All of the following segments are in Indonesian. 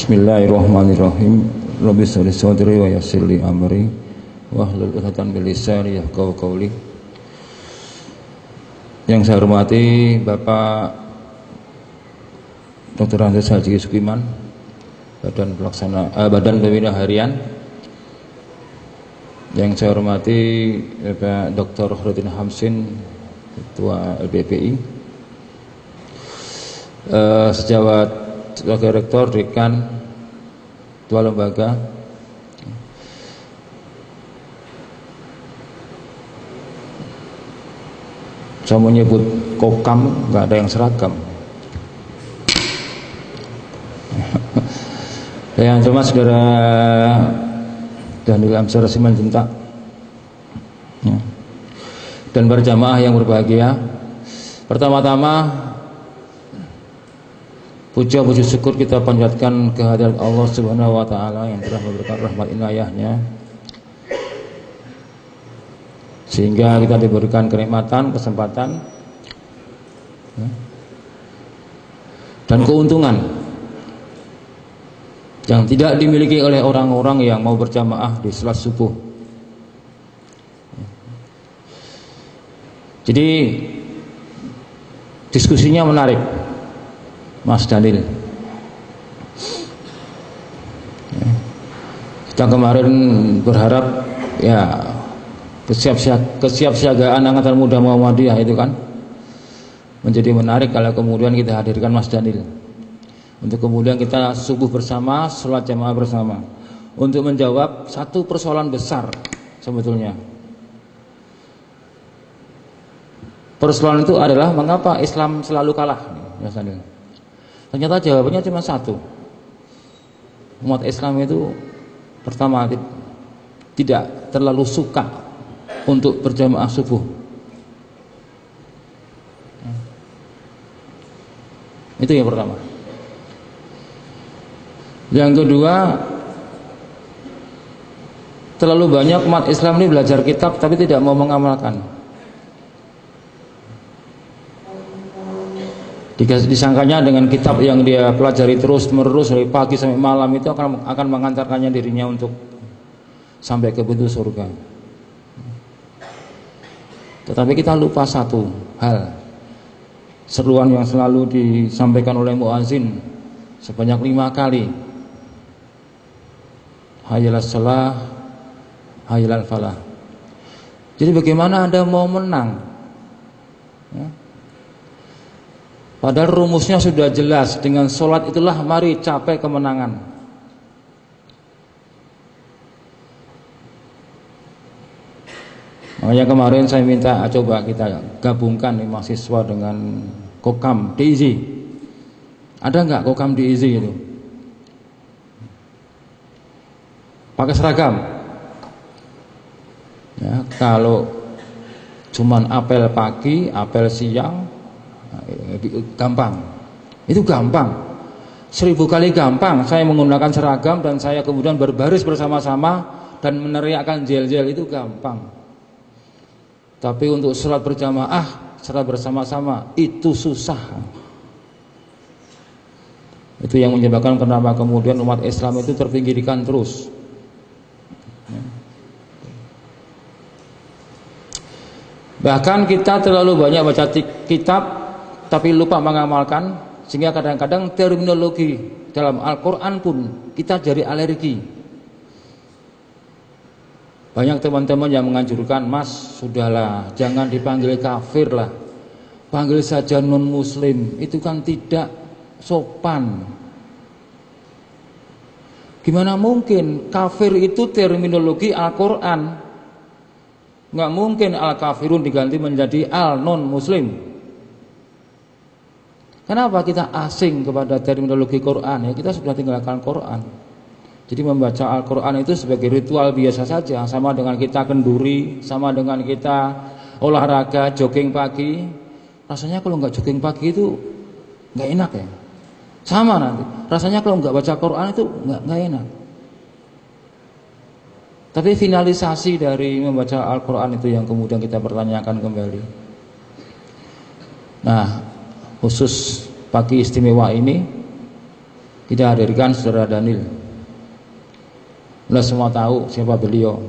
Bismillahirrahmanirrahim. Rabbi sholli sadri wa yassir li amri wahlul 'uqdatam min lisani yafqahu qawli. Yang saya hormati Bapak Dr. Andes Haji Sukiman, Badan Pelaksana eh, Badan Pembina Harian. Yang saya hormati Bapak Dr. Khairuddin Hamsin, Ketua LBPI. Eh, sejawat sebagai rektor, dekan, ketua lembaga. Saya menyebut kokam, nggak ada yang seragam. yang cuma saudara Daniel Amsar Simanjuntak ya. dan berjamaah yang berbahagia. Pertama-tama Puja puji syukur kita panjatkan kehadiran Allah Subhanahu wa taala yang telah memberikan rahmat inayahnya sehingga kita diberikan kenikmatan, kesempatan ya, dan keuntungan yang tidak dimiliki oleh orang-orang yang mau berjamaah di salat subuh. Jadi diskusinya menarik. Mas Daniel. Ya. Kita kemarin berharap ya kesiapsiagaan angkatan muda Muhammadiyah itu kan menjadi menarik kalau kemudian kita hadirkan Mas Daniel untuk kemudian kita subuh bersama, sholat jamaah bersama untuk menjawab satu persoalan besar sebetulnya. Persoalan itu adalah mengapa Islam selalu kalah, Mas Daniel. Ternyata jawabannya cuma satu. Umat Islam itu pertama tidak terlalu suka untuk berjamaah subuh. Itu yang pertama. Yang kedua, terlalu banyak umat Islam ini belajar kitab tapi tidak mau mengamalkan. Disangkanya dengan kitab yang dia pelajari terus menerus dari pagi sampai malam itu akan akan mengantarkannya dirinya untuk sampai ke pintu surga. Tetapi kita lupa satu hal. Seruan yang selalu disampaikan oleh muazin sebanyak lima kali. Hayalah salah, hayalal falah. Jadi bagaimana Anda mau menang? Ya Padahal rumusnya sudah jelas dengan sholat itulah mari capai kemenangan. Makanya kemarin saya minta coba kita gabungkan nih mahasiswa dengan kokam diizi. Ada nggak kokam diizi itu? Pakai seragam. Ya, kalau cuman apel pagi, apel siang, gampang. Itu gampang. Seribu kali gampang saya menggunakan seragam dan saya kemudian berbaris bersama-sama dan meneriakkan jel-jel itu gampang. Tapi untuk sholat berjamaah sholat bersama-sama itu susah. Itu yang menyebabkan kenapa kemudian umat Islam itu terpinggirkan terus. Bahkan kita terlalu banyak baca kitab tapi lupa mengamalkan sehingga kadang-kadang terminologi dalam Al-Quran pun kita jadi alergi. Banyak teman-teman yang menganjurkan mas sudahlah jangan dipanggil kafir lah. Panggil saja non muslim itu kan tidak sopan. Gimana mungkin kafir itu terminologi Al-Quran? Nggak mungkin al-kafirun diganti menjadi al-non muslim Kenapa kita asing kepada terminologi Quran? Ya kita sudah tinggalkan Quran. Jadi membaca Al-Quran itu sebagai ritual biasa saja, sama dengan kita kenduri, sama dengan kita olahraga, jogging pagi. Rasanya kalau nggak jogging pagi itu nggak enak ya. Sama nanti. Rasanya kalau nggak baca Quran itu nggak nggak enak. Tapi finalisasi dari membaca Al-Quran itu yang kemudian kita pertanyakan kembali. Nah, khusus pagi istimewa ini Kita hadirkan Saudara Daniel. Anda semua tahu siapa beliau.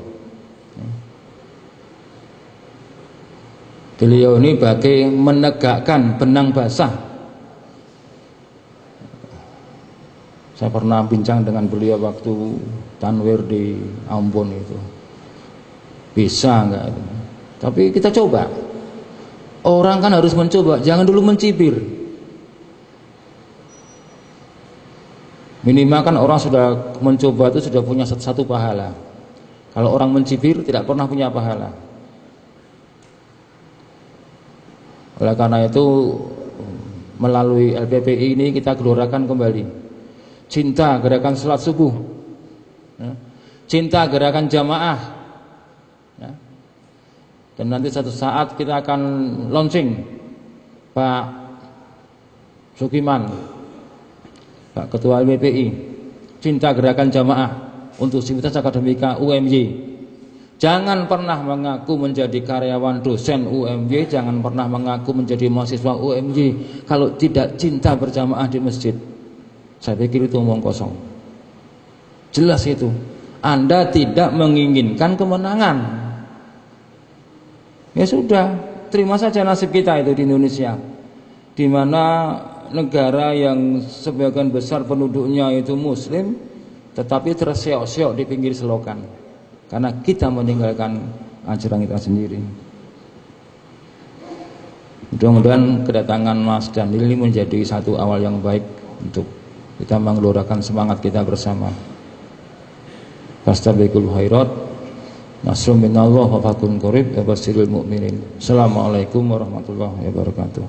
Beliau ini bagi menegakkan benang basah. Saya pernah bincang dengan beliau waktu Tanwir di Ambon itu. Bisa enggak? Tapi kita coba. Orang kan harus mencoba, jangan dulu mencibir. Minimal kan orang sudah mencoba itu sudah punya satu pahala. Kalau orang mencibir tidak pernah punya pahala. Oleh karena itu melalui LPPI ini kita gelorakan kembali cinta gerakan salat subuh, ya. cinta gerakan jamaah. Dan nanti satu saat kita akan launching Pak Sukiman, Pak Ketua LPPI, cinta gerakan jamaah untuk Sivitas Akademika UMY Jangan pernah mengaku menjadi karyawan dosen UMY, jangan pernah mengaku menjadi mahasiswa UMY kalau tidak cinta berjamaah di masjid. Saya pikir itu omong kosong. Jelas itu. Anda tidak menginginkan kemenangan. Ya sudah, terima saja nasib kita itu di Indonesia. Di mana negara yang sebagian besar penduduknya itu muslim tetapi terseok-seok di pinggir selokan karena kita meninggalkan ajaran kita sendiri. Mudah-mudahan kedatangan Mas Daniel ini menjadi satu awal yang baik untuk kita menggelorakan semangat kita bersama. Fastabiqul khairat Nasrum minallah wa fakun qarib wa mu'minin. Assalamualaikum warahmatullahi wabarakatuh.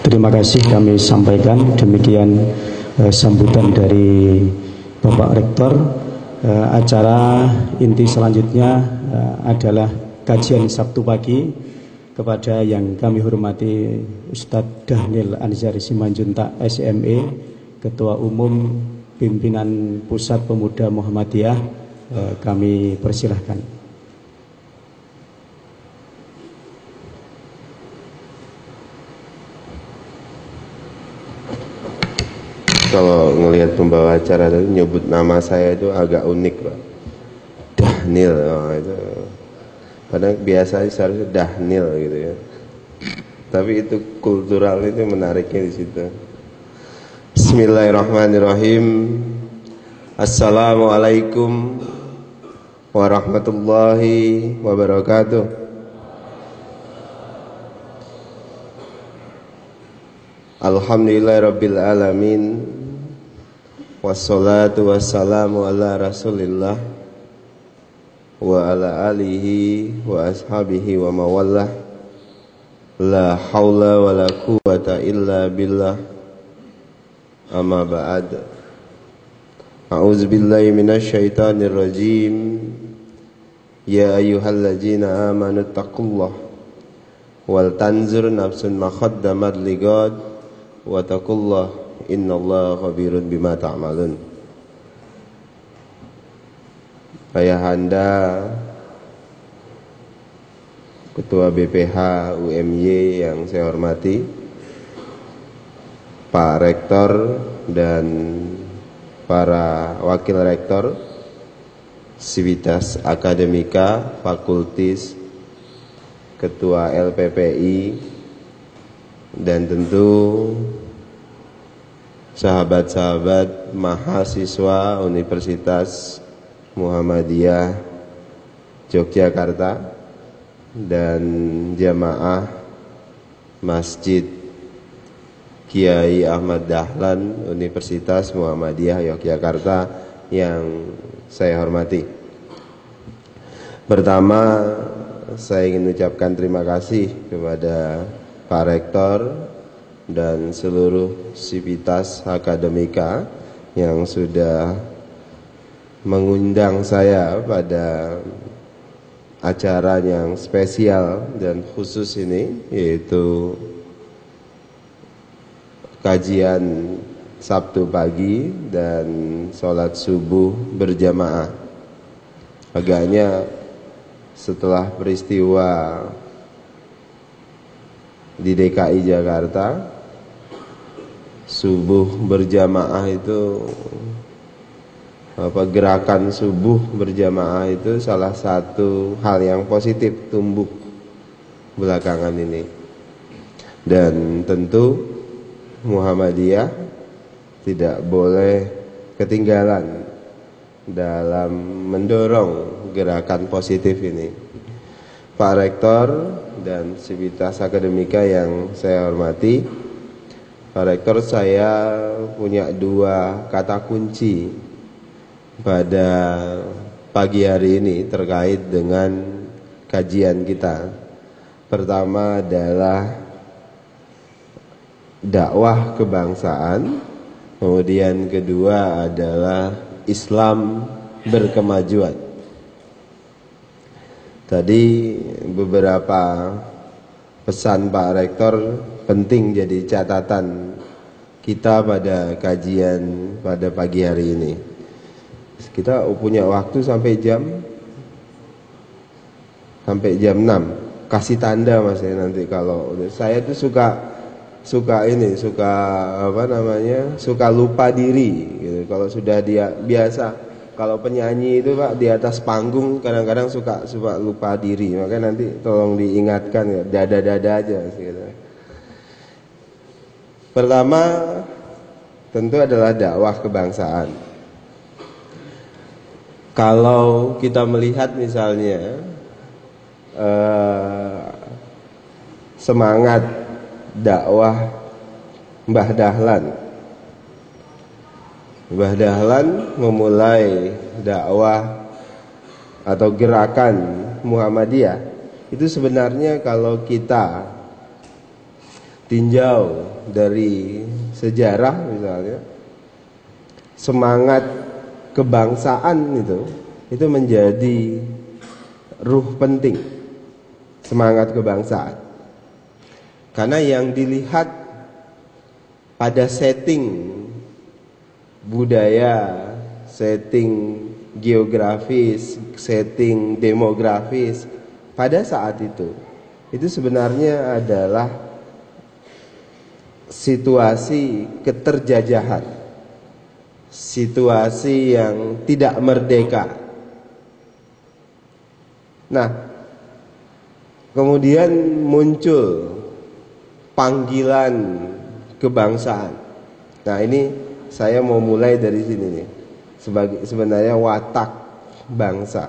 Terima kasih kami sampaikan demikian eh, sambutan dari Bapak Rektor. Eh, acara inti selanjutnya eh, adalah kajian Sabtu pagi kepada yang kami hormati Ustadz Daniel Anzari Simanjuntak SME Ketua Umum Pimpinan Pusat Pemuda Muhammadiyah eh, kami persilahkan. kalau ngelihat pembawa acara tadi nyebut nama saya itu agak unik pak Dahnil oh, itu padahal biasa seharusnya Dahnil gitu ya. Tapi itu kultural itu menariknya di situ. Bismillahirrahmanirrahim. Assalamualaikum warahmatullahi wabarakatuh. Alhamdulillah Rabbil Alamin Wassalatu wassalamu ala rasulillah وعلى آله وأصحابه ومن لا حول ولا قوة إلا بالله. أما بعد. أعوذ بالله من الشيطان الرجيم. يا أيها الذين آمنوا اتقوا الله ولتنظر نفس ما قدمت لغد واتقوا الله إن الله خبير بما تعملون. Ayahanda Ketua BPH UMY yang saya hormati Pak Rektor dan para wakil rektor Sivitas Akademika Fakultis Ketua LPPI dan tentu sahabat-sahabat mahasiswa Universitas Muhammadiyah Yogyakarta dan jamaah Masjid Kiai Ahmad Dahlan Universitas Muhammadiyah Yogyakarta yang saya hormati. Pertama, saya ingin ucapkan terima kasih kepada Pak Rektor dan seluruh sivitas akademika yang sudah mengundang saya pada acara yang spesial dan khusus ini yaitu kajian Sabtu pagi dan sholat subuh berjamaah. agaknya setelah peristiwa di DKI Jakarta subuh berjamaah itu apa gerakan subuh berjamaah itu salah satu hal yang positif tumbuh belakangan ini dan tentu Muhammadiyah tidak boleh ketinggalan dalam mendorong gerakan positif ini. Pak Rektor dan Sivitas Akademika yang saya hormati, Pak Rektor saya punya dua kata kunci pada pagi hari ini terkait dengan kajian kita. Pertama adalah dakwah kebangsaan, kemudian kedua adalah Islam berkemajuan. Tadi beberapa pesan Pak Rektor penting jadi catatan kita pada kajian pada pagi hari ini. Kita punya waktu sampai jam sampai jam 6. Kasih tanda Mas ya nanti kalau saya tuh suka suka ini suka apa namanya suka lupa diri gitu kalau sudah dia biasa kalau penyanyi itu pak di atas panggung kadang-kadang suka suka lupa diri makanya nanti tolong diingatkan ya dada-dada aja gitu. pertama tentu adalah dakwah kebangsaan kalau kita melihat misalnya eh, semangat dakwah Mbah Dahlan. Mbah Dahlan memulai dakwah atau gerakan Muhammadiyah itu sebenarnya kalau kita tinjau dari sejarah misalnya semangat kebangsaan itu itu menjadi ruh penting semangat kebangsaan karena yang dilihat pada setting budaya, setting geografis, setting demografis pada saat itu itu sebenarnya adalah situasi keterjajahan. Situasi yang tidak merdeka. Nah, kemudian muncul panggilan kebangsaan. Nah, ini saya mau mulai dari sini nih. Sebagai sebenarnya watak bangsa.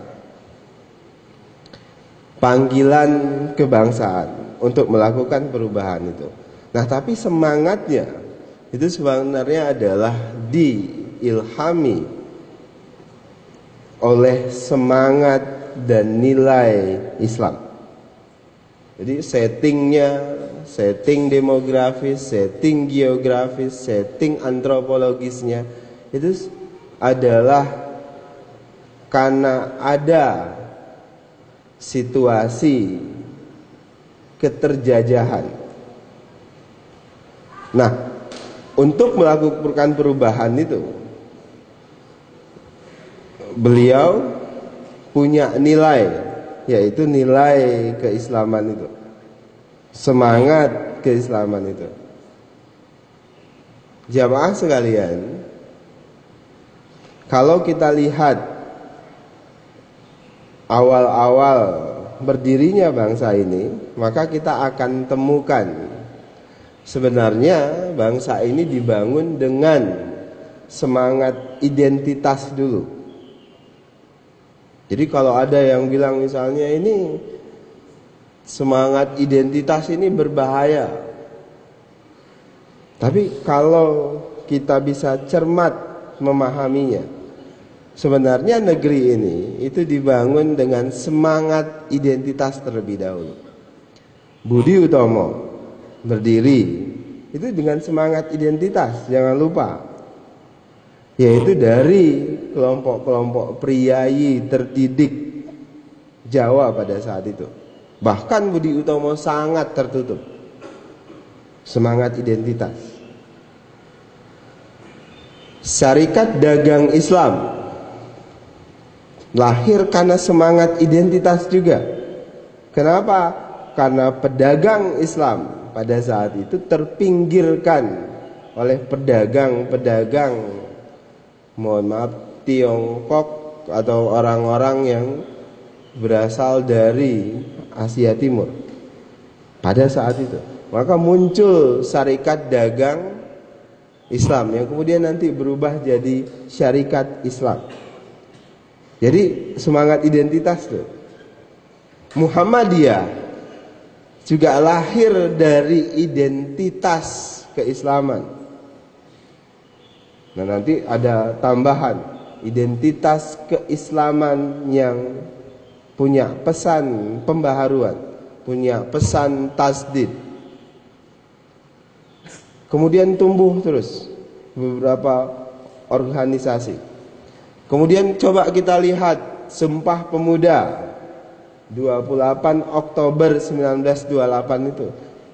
Panggilan kebangsaan untuk melakukan perubahan itu. Nah, tapi semangatnya itu sebenarnya adalah diilhami oleh semangat dan nilai Islam. Jadi settingnya setting demografis, setting geografis, setting antropologisnya itu adalah karena ada situasi keterjajahan. Nah, untuk melakukan perubahan itu beliau punya nilai yaitu nilai keislaman itu semangat keislaman itu. Jamaah sekalian, kalau kita lihat awal-awal berdirinya bangsa ini, maka kita akan temukan sebenarnya bangsa ini dibangun dengan semangat identitas dulu. Jadi kalau ada yang bilang misalnya ini semangat identitas ini berbahaya. Tapi kalau kita bisa cermat memahaminya, sebenarnya negeri ini itu dibangun dengan semangat identitas terlebih dahulu. Budi Utomo berdiri itu dengan semangat identitas, jangan lupa. Yaitu dari kelompok-kelompok priayi terdidik Jawa pada saat itu. Bahkan Budi Utomo sangat tertutup. Semangat identitas. Syarikat Dagang Islam lahir karena semangat identitas juga. Kenapa? Karena pedagang Islam pada saat itu terpinggirkan oleh pedagang-pedagang mohon maaf Tiongkok atau orang-orang yang berasal dari Asia Timur. Pada saat itu maka muncul syarikat dagang Islam yang kemudian nanti berubah jadi syarikat Islam. Jadi semangat identitas tuh. Muhammadiyah juga lahir dari identitas keislaman Nah nanti ada tambahan identitas keislaman yang punya pesan pembaharuan, punya pesan tasdid. Kemudian tumbuh terus beberapa organisasi. Kemudian coba kita lihat Sumpah Pemuda 28 Oktober 1928 itu.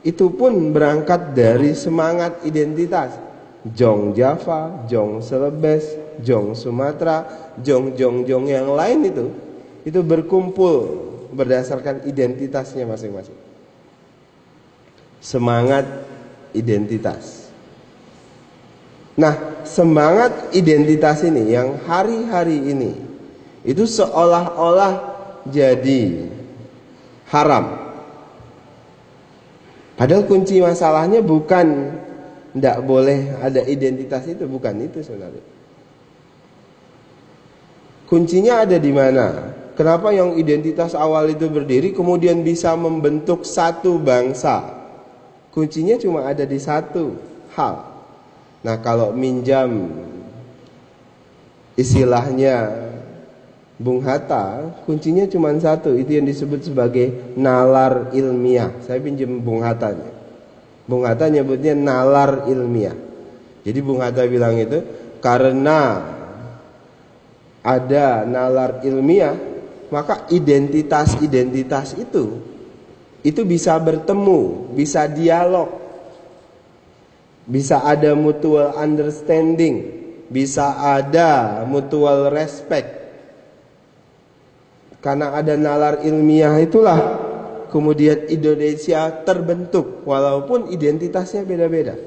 Itu pun berangkat dari semangat identitas Jong Java, Jong Celebes, Jong Sumatera, Jong Jong Jong yang lain itu itu berkumpul berdasarkan identitasnya masing-masing. Semangat identitas. Nah, semangat identitas ini yang hari-hari ini itu seolah-olah jadi haram. Padahal kunci masalahnya bukan tidak boleh ada identitas itu bukan itu sebenarnya. Kuncinya ada di mana? Kenapa yang identitas awal itu berdiri kemudian bisa membentuk satu bangsa? Kuncinya cuma ada di satu hal. Nah, kalau minjam istilahnya Bung Hatta, kuncinya cuma satu, itu yang disebut sebagai nalar ilmiah. Saya pinjam Bung Hatta. Bung Hatta nyebutnya nalar ilmiah. Jadi Bung Hatta bilang itu karena ada nalar ilmiah, maka identitas-identitas itu itu bisa bertemu, bisa dialog, bisa ada mutual understanding, bisa ada mutual respect. Karena ada nalar ilmiah itulah kemudian Indonesia terbentuk walaupun identitasnya beda-beda.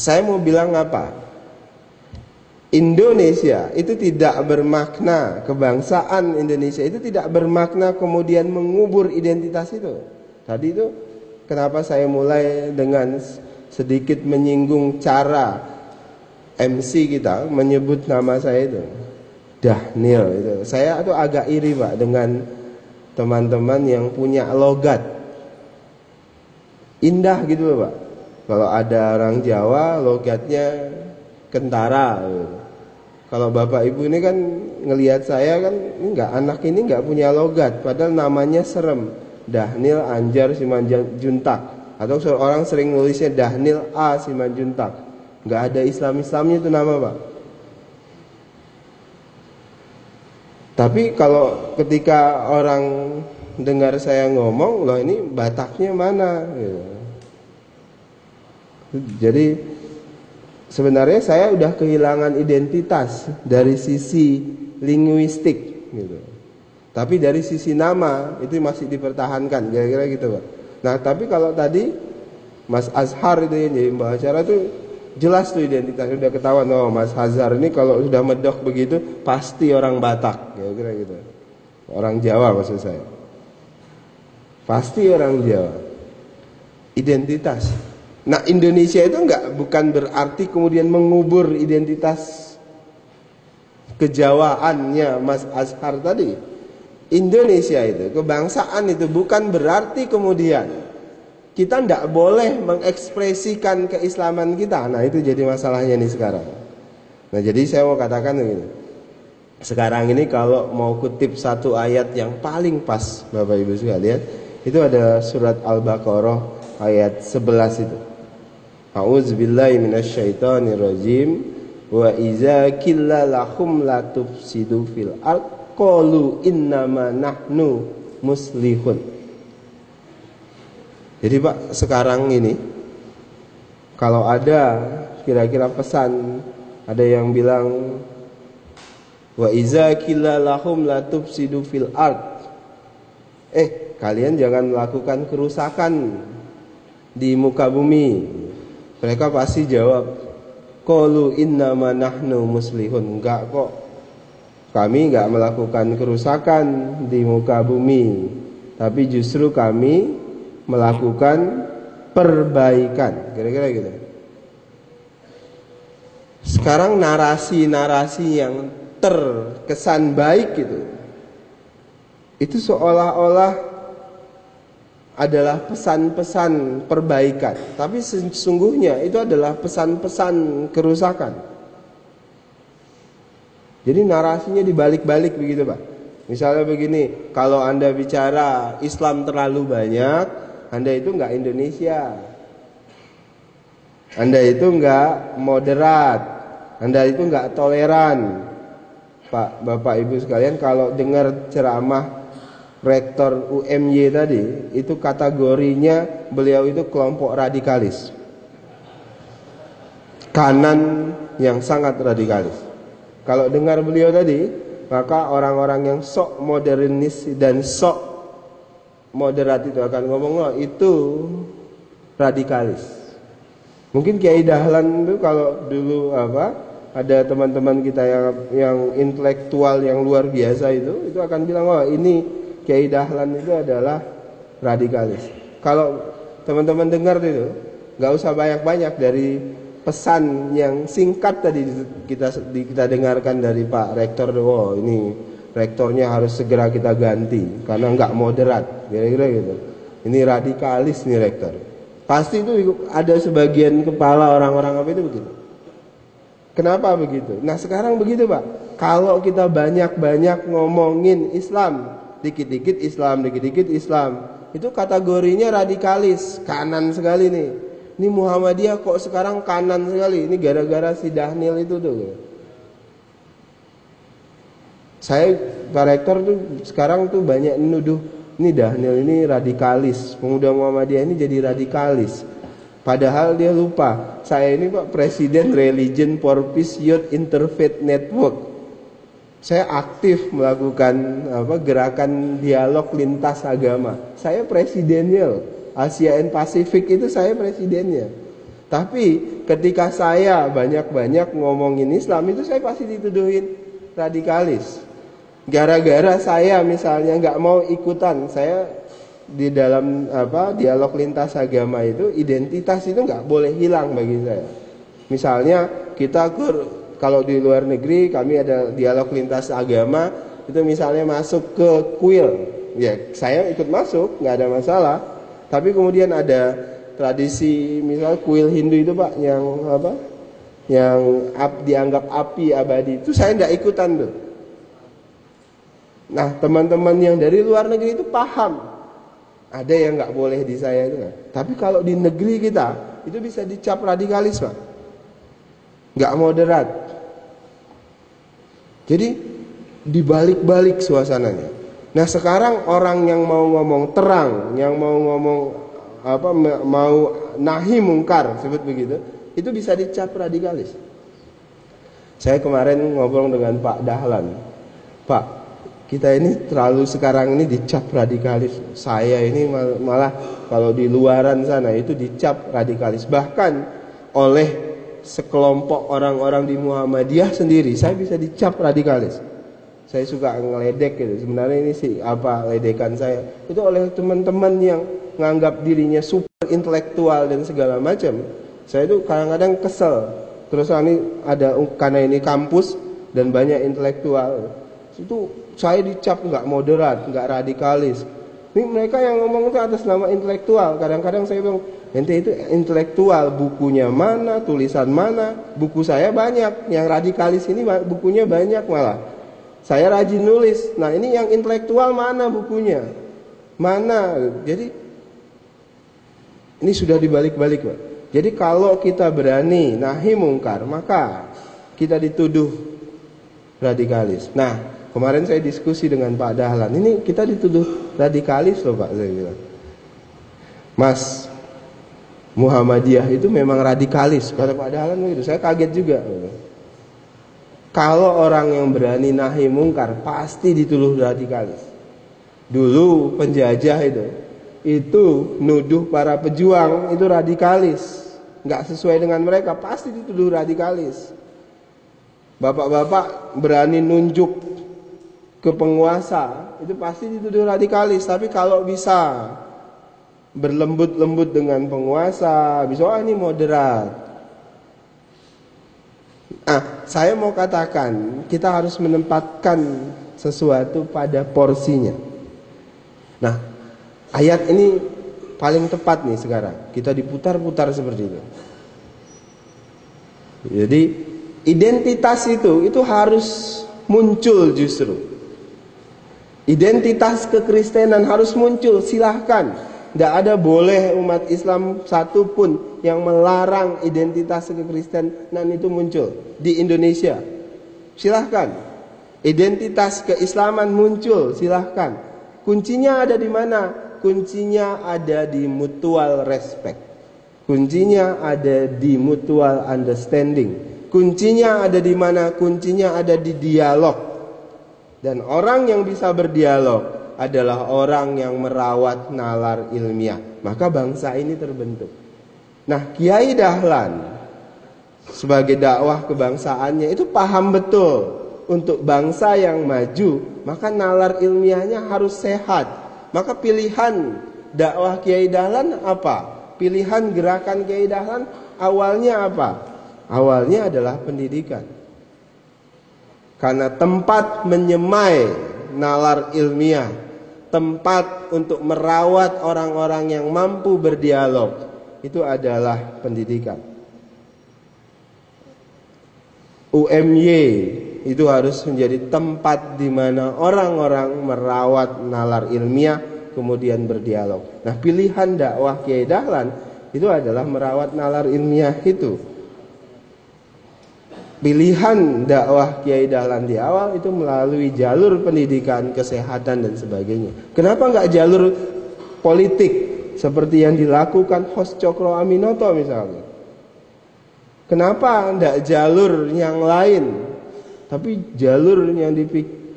Saya mau bilang apa? Indonesia itu tidak bermakna kebangsaan Indonesia itu tidak bermakna kemudian mengubur identitas itu. Tadi itu kenapa saya mulai dengan sedikit menyinggung cara MC kita menyebut nama saya itu. Dahnil itu. Saya tuh agak iri Pak dengan teman-teman yang punya logat. Indah gitu loh Pak. Kalau ada orang Jawa logatnya kentara. Gitu. Kalau bapak ibu ini kan ngelihat saya kan enggak anak ini enggak punya logat, padahal namanya serem. Dahnil Anjar Simanjuntak atau orang sering nulisnya Dahnil A Simanjuntak. Enggak ada Islam-Islamnya itu nama pak. Tapi kalau ketika orang dengar saya ngomong, loh ini Bataknya mana? Gitu. Jadi sebenarnya saya udah kehilangan identitas dari sisi linguistik, gitu. Tapi dari sisi nama itu masih dipertahankan, kira-kira gitu, Pak. Nah, tapi kalau tadi Mas Azhar itu yang jadi acara itu Jelas tuh identitasnya udah ketahuan oh Mas Hazar ini kalau sudah medok begitu pasti orang Batak, kira-kira gitu. Orang Jawa maksud saya. Pasti orang Jawa. Identitas. Nah Indonesia itu enggak bukan berarti kemudian mengubur identitas kejawaannya Mas Azhar tadi. Indonesia itu kebangsaan itu bukan berarti kemudian kita tidak boleh mengekspresikan keislaman kita. Nah itu jadi masalahnya nih sekarang. Nah jadi saya mau katakan begini. Sekarang ini kalau mau kutip satu ayat yang paling pas Bapak Ibu sekalian. Itu ada surat Al-Baqarah ayat 11 itu. A'udzubillahi minasyaitonirrajim wa iza killa lahum la tufsidu fil ard qalu innama nahnu muslihun. Jadi Pak sekarang ini kalau ada kira-kira pesan ada yang bilang Wa iza kila lahum la tufsidu fil ard. Eh, kalian jangan melakukan kerusakan di muka bumi. Mereka pasti jawab, Qalu innama nahnu muslihun. Enggak kok. Kami enggak melakukan kerusakan di muka bumi, tapi justru kami melakukan perbaikan. Kira-kira gitu. Sekarang narasi-narasi yang terkesan baik gitu. Itu seolah-olah adalah pesan-pesan perbaikan, tapi sesungguhnya itu adalah pesan-pesan kerusakan. Jadi narasinya dibalik-balik begitu, Pak. Misalnya begini, kalau Anda bicara Islam terlalu banyak, Anda itu enggak Indonesia. Anda itu enggak moderat. Anda itu enggak toleran. Pak, Bapak Ibu sekalian kalau dengar ceramah rektor UMY tadi itu kategorinya beliau itu kelompok radikalis. Kanan yang sangat radikalis. Kalau dengar beliau tadi, maka orang-orang yang sok modernis dan sok moderat itu akan ngomong oh, itu radikalis. Mungkin Kiai Dahlan itu kalau dulu apa ada teman-teman kita yang yang intelektual yang luar biasa itu itu akan bilang oh ini Kiai Dahlan itu adalah radikalis. Kalau teman-teman dengar itu nggak usah banyak-banyak dari pesan yang singkat tadi kita kita dengarkan dari Pak Rektor oh ini rektornya harus segera kita ganti karena nggak moderat kira-kira gitu. Ini radikalis nih rektor. Pasti itu ada sebagian kepala orang-orang apa itu begitu. Kenapa begitu? Nah sekarang begitu Pak. Kalau kita banyak-banyak ngomongin Islam, dikit-dikit Islam, dikit-dikit Islam, itu kategorinya radikalis, kanan sekali nih. Ini Muhammadiyah kok sekarang kanan sekali. Ini gara-gara si Dahnil itu tuh. Saya Pak Rektor tuh sekarang tuh banyak nuduh ini Dahnil ini radikalis. Pemuda Muhammadiyah ini jadi radikalis. Padahal dia lupa, saya ini Pak Presiden Religion for Peace Youth Interfaith Network. Saya aktif melakukan apa gerakan dialog lintas agama. Saya presidennya Asia and Pasifik itu saya presidennya. Tapi ketika saya banyak-banyak ngomongin Islam itu saya pasti dituduhin radikalis. Gara-gara saya misalnya nggak mau ikutan, saya di dalam apa dialog lintas agama itu identitas itu nggak boleh hilang bagi saya. Misalnya kita ke kalau di luar negeri kami ada dialog lintas agama itu misalnya masuk ke kuil, ya saya ikut masuk nggak ada masalah. Tapi kemudian ada tradisi misal kuil Hindu itu pak yang apa yang ap, dianggap api abadi itu saya tidak ikutan tuh. Nah teman-teman yang dari luar negeri itu paham ada yang nggak boleh di saya itu kan. Tapi kalau di negeri kita itu bisa dicap radikalis pak, nggak moderat. Jadi dibalik-balik suasananya. Nah sekarang orang yang mau ngomong terang, yang mau ngomong apa mau nahi mungkar sebut begitu, itu bisa dicap radikalis. Saya kemarin ngobrol dengan Pak Dahlan, Pak kita ini terlalu sekarang ini dicap radikalis. Saya ini malah kalau di luaran sana itu dicap radikalis. Bahkan oleh sekelompok orang-orang di Muhammadiyah sendiri, saya bisa dicap radikalis. Saya suka ngeledek gitu. Sebenarnya ini sih apa ledekan saya. Itu oleh teman-teman yang menganggap dirinya super intelektual dan segala macam. Saya itu kadang-kadang kesel. Terus ini ada karena ini kampus dan banyak intelektual. Itu saya dicap nggak moderat, nggak radikalis. Ini mereka yang ngomong itu atas nama intelektual. Kadang-kadang saya bilang, ente itu intelektual, bukunya mana, tulisan mana, buku saya banyak. Yang radikalis ini bukunya banyak malah. Saya rajin nulis. Nah ini yang intelektual mana bukunya? Mana? Jadi ini sudah dibalik-balik, Pak. Jadi kalau kita berani nahi mungkar, maka kita dituduh radikalis. Nah, Kemarin saya diskusi dengan Pak Dahlan. Ini kita dituduh radikalis loh Pak saya bilang. Mas Muhammadiyah itu memang radikalis. Kata Pak Dahlan begitu. Saya kaget juga. kalau orang yang berani nahi mungkar pasti dituduh radikalis. Dulu penjajah itu itu nuduh para pejuang itu radikalis, nggak sesuai dengan mereka pasti dituduh radikalis. Bapak-bapak berani nunjuk ke penguasa itu pasti dituduh radikalis. Tapi kalau bisa berlembut-lembut dengan penguasa, bisa oh ini moderat. Ah, saya mau katakan kita harus menempatkan sesuatu pada porsinya. Nah, ayat ini paling tepat nih sekarang. Kita diputar-putar seperti itu. Jadi identitas itu itu harus muncul justru. Identitas kekristenan harus muncul, silahkan. Tidak ada boleh umat Islam satupun yang melarang identitas kekristenan itu muncul di Indonesia. Silahkan. Identitas keislaman muncul, silahkan. Kuncinya ada di mana? Kuncinya ada di mutual respect. Kuncinya ada di mutual understanding. Kuncinya ada di mana? Kuncinya ada di dialog. Dan orang yang bisa berdialog adalah orang yang merawat nalar ilmiah. Maka bangsa ini terbentuk. Nah, Kiai Dahlan sebagai dakwah kebangsaannya itu paham betul untuk bangsa yang maju, maka nalar ilmiahnya harus sehat. Maka pilihan dakwah Kiai Dahlan apa? Pilihan gerakan Kiai Dahlan awalnya apa? Awalnya adalah pendidikan. Karena tempat menyemai nalar ilmiah, tempat untuk merawat orang-orang yang mampu berdialog, itu adalah pendidikan. UMY itu harus menjadi tempat di mana orang-orang merawat nalar ilmiah kemudian berdialog. Nah, pilihan dakwah Kiai Dahlan itu adalah merawat nalar ilmiah itu pilihan dakwah Kiai Dahlan di awal itu melalui jalur pendidikan, kesehatan dan sebagainya. Kenapa nggak jalur politik seperti yang dilakukan Hos Cokro Aminoto misalnya? Kenapa tidak jalur yang lain? Tapi jalur yang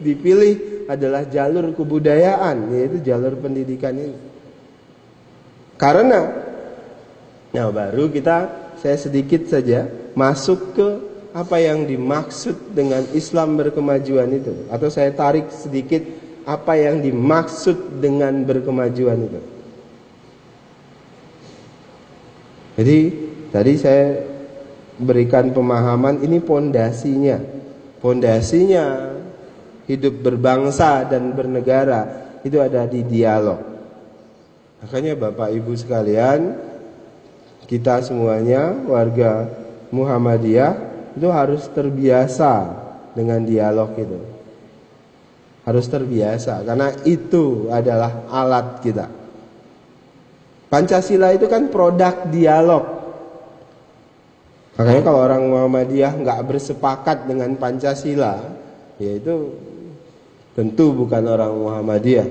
dipilih adalah jalur kebudayaan, yaitu jalur pendidikan ini. Karena, nah baru kita saya sedikit saja masuk ke apa yang dimaksud dengan Islam berkemajuan itu atau saya tarik sedikit apa yang dimaksud dengan berkemajuan itu. Jadi tadi saya berikan pemahaman ini pondasinya. Pondasinya hidup berbangsa dan bernegara itu ada di dialog. Makanya Bapak Ibu sekalian, kita semuanya warga Muhammadiyah itu harus terbiasa dengan dialog itu. Harus terbiasa karena itu adalah alat kita. Pancasila itu kan produk dialog. Makanya kalau orang Muhammadiyah nggak bersepakat dengan Pancasila, ya itu tentu bukan orang Muhammadiyah.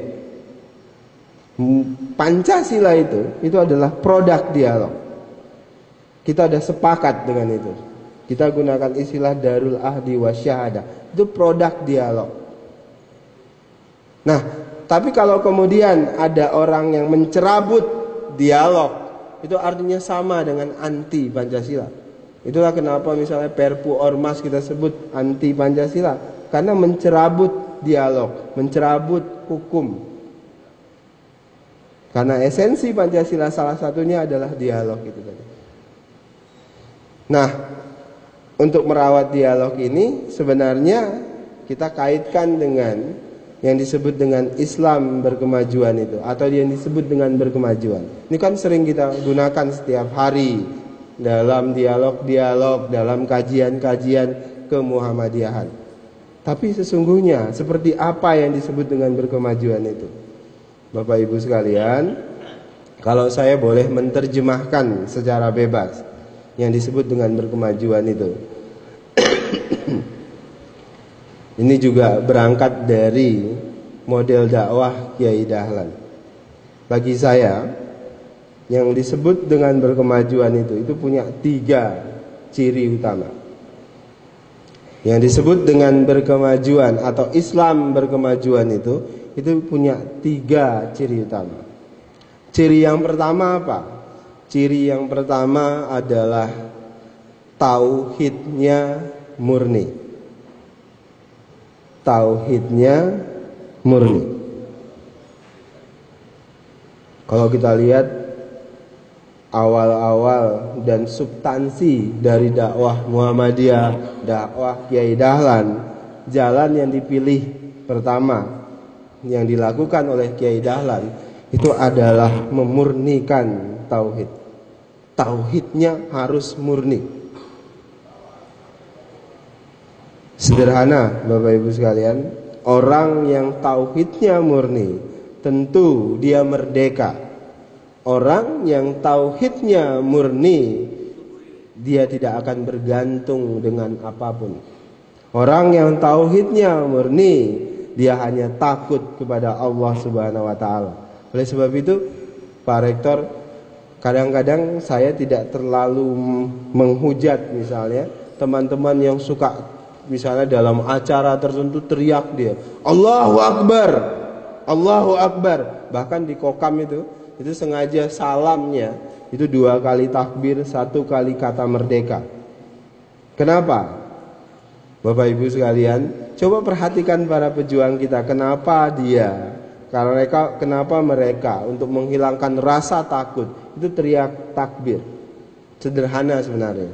Pancasila itu itu adalah produk dialog. Kita ada sepakat dengan itu. Kita gunakan istilah darul ahdi wasyahadah. Itu produk dialog. Nah, tapi kalau kemudian ada orang yang mencerabut dialog, itu artinya sama dengan anti Pancasila. Itulah kenapa misalnya Perpu Ormas kita sebut anti Pancasila karena mencerabut dialog, mencerabut hukum. Karena esensi Pancasila salah satunya adalah dialog itu tadi. Nah, untuk merawat dialog ini sebenarnya kita kaitkan dengan yang disebut dengan Islam berkemajuan itu atau yang disebut dengan berkemajuan. Ini kan sering kita gunakan setiap hari dalam dialog-dialog, dalam kajian-kajian kemuhammadiyahan. Tapi sesungguhnya seperti apa yang disebut dengan berkemajuan itu? Bapak Ibu sekalian, kalau saya boleh menerjemahkan secara bebas, yang disebut dengan berkemajuan itu. Ini juga berangkat dari model dakwah Kiai Dahlan. Bagi saya, yang disebut dengan berkemajuan itu itu punya tiga ciri utama. Yang disebut dengan berkemajuan atau Islam berkemajuan itu itu punya tiga ciri utama. Ciri yang pertama apa? Ciri yang pertama adalah tauhidnya murni. Tauhidnya murni. Kalau kita lihat awal-awal dan substansi dari dakwah Muhammadiyah, dakwah Kiai Dahlan, jalan yang dipilih pertama yang dilakukan oleh Kiai Dahlan itu adalah memurnikan tauhid. Tauhidnya harus murni. Sederhana Bapak Ibu sekalian, orang yang tauhidnya murni tentu dia merdeka. Orang yang tauhidnya murni dia tidak akan bergantung dengan apa pun. Orang yang tauhidnya murni dia hanya takut kepada Allah Subhanahu wa taala. Oleh sebab itu, Pak Rektor, kadang-kadang saya tidak terlalu menghujat misalnya teman-teman yang suka misalnya dalam acara tertentu teriak dia, Allahu Akbar, Allahu Akbar. Bahkan di kokam itu, itu sengaja salamnya itu dua kali takbir, satu kali kata merdeka. Kenapa? Bapak Ibu sekalian, coba perhatikan para pejuang kita, kenapa dia, karena mereka, kenapa mereka untuk menghilangkan rasa takut itu teriak takbir. Sederhana sebenarnya.